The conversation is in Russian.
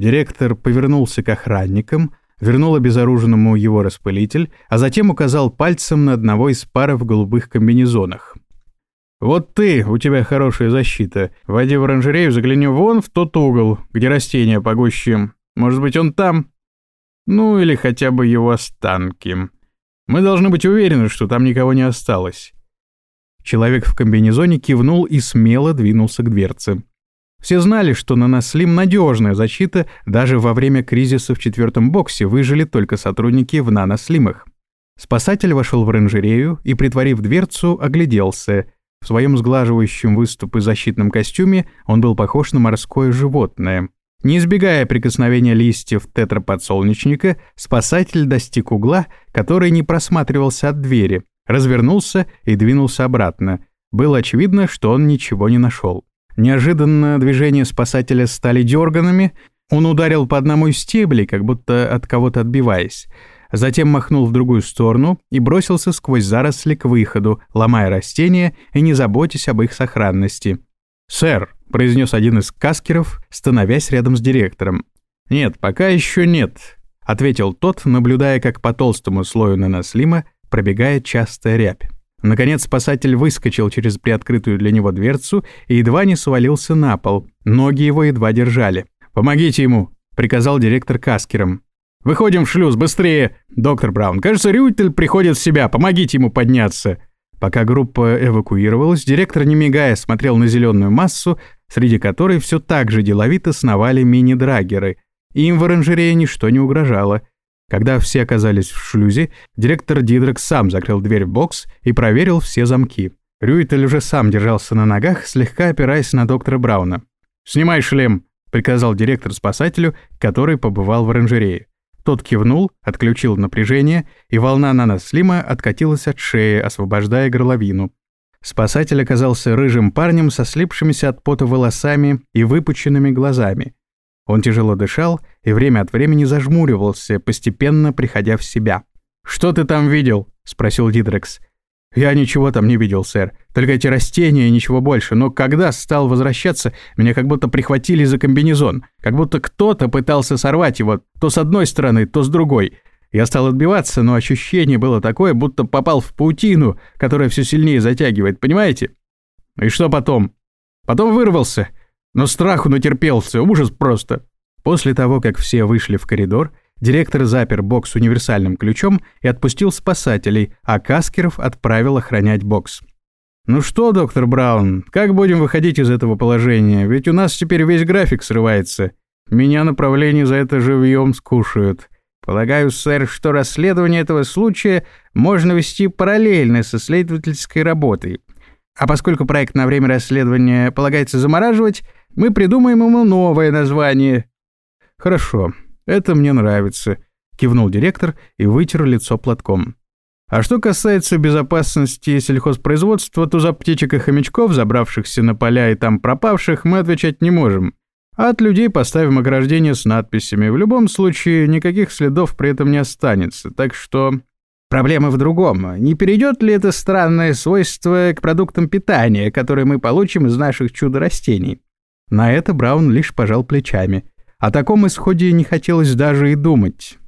Директор повернулся к охранникам, вернул обезоруженному его распылитель, а затем указал пальцем на одного из пары в голубых комбинезонах. «Вот ты, у тебя хорошая защита. Войди в оранжерею, загляни вон в тот угол, где растения погуще. Может быть, он там? Ну, или хотя бы его останки. Мы должны быть уверены, что там никого не осталось». Человек в комбинезоне кивнул и смело двинулся к дверце. Все знали, что нанослим надежная защита, даже во время кризиса в четвертом боксе выжили только сотрудники в нанослимах. Спасатель вошел в оранжерею и, притворив дверцу, огляделся. В своем сглаживающем выступы защитном костюме он был похож на морское животное. Не избегая прикосновения листьев тетраподсолнечника, спасатель достиг угла, который не просматривался от двери, развернулся и двинулся обратно. Было очевидно, что он ничего не нашел. Неожиданно движения спасателя стали дерганными, он ударил по одному из стеблей, как будто от кого-то отбиваясь. Затем махнул в другую сторону и бросился сквозь заросли к выходу, ломая растения и не заботясь об их сохранности. «Сэр», — произнес один из каскеров, становясь рядом с директором. «Нет, пока еще нет», — ответил тот, наблюдая, как по толстому слою нанослима пробегает частая рябь. Наконец спасатель выскочил через приоткрытую для него дверцу и едва не свалился на пол. Ноги его едва держали. «Помогите ему!» — приказал директор Каскером. «Выходим в шлюз, быстрее! Доктор Браун, кажется, Рюйтель приходит в себя, помогите ему подняться!» Пока группа эвакуировалась, директор, не мигая, смотрел на зеленую массу, среди которой все так же деловито сновали мини-драгеры. Им в оранжерее ничто не угрожало. Когда все оказались в шлюзе, директор Дидрек сам закрыл дверь в бокс и проверил все замки. Рюитель уже сам держался на ногах, слегка опираясь на доктора Брауна. «Снимай шлем», — приказал директор спасателю, который побывал в оранжерее. Тот кивнул, отключил напряжение, и волна нанослима откатилась от шеи, освобождая горловину. Спасатель оказался рыжим парнем со слипшимися от пота волосами и выпученными глазами. Он тяжело дышал и время от времени зажмуривался, постепенно приходя в себя. «Что ты там видел?» — спросил Дидрекс. «Я ничего там не видел, сэр. Только эти растения и ничего больше. Но когда стал возвращаться, меня как будто прихватили за комбинезон. Как будто кто-то пытался сорвать его то с одной стороны, то с другой. Я стал отбиваться, но ощущение было такое, будто попал в паутину, которая все сильнее затягивает, понимаете? И что потом? Потом вырвался. Но страху натерпелся, ужас просто. После того, как все вышли в коридор, директор запер бокс универсальным ключом и отпустил спасателей, а Каскеров отправил охранять бокс. «Ну что, доктор Браун, как будем выходить из этого положения? Ведь у нас теперь весь график срывается. Меня направление за это живьем скушают. Полагаю, сэр, что расследование этого случая можно вести параллельно со следовательской работой. А поскольку проект на время расследования полагается замораживать, мы придумаем ему новое название». «Хорошо, это мне нравится», — кивнул директор и вытер лицо платком. «А что касается безопасности сельхозпроизводства, то за птичек и хомячков, забравшихся на поля и там пропавших, мы отвечать не можем. А от людей поставим ограждение с надписями. В любом случае, никаких следов при этом не останется, так что...» Проблема в другом. Не перейдет ли это странное свойство к продуктам питания, которые мы получим из наших чудо-растений? На это Браун лишь пожал плечами. О таком исходе не хотелось даже и думать.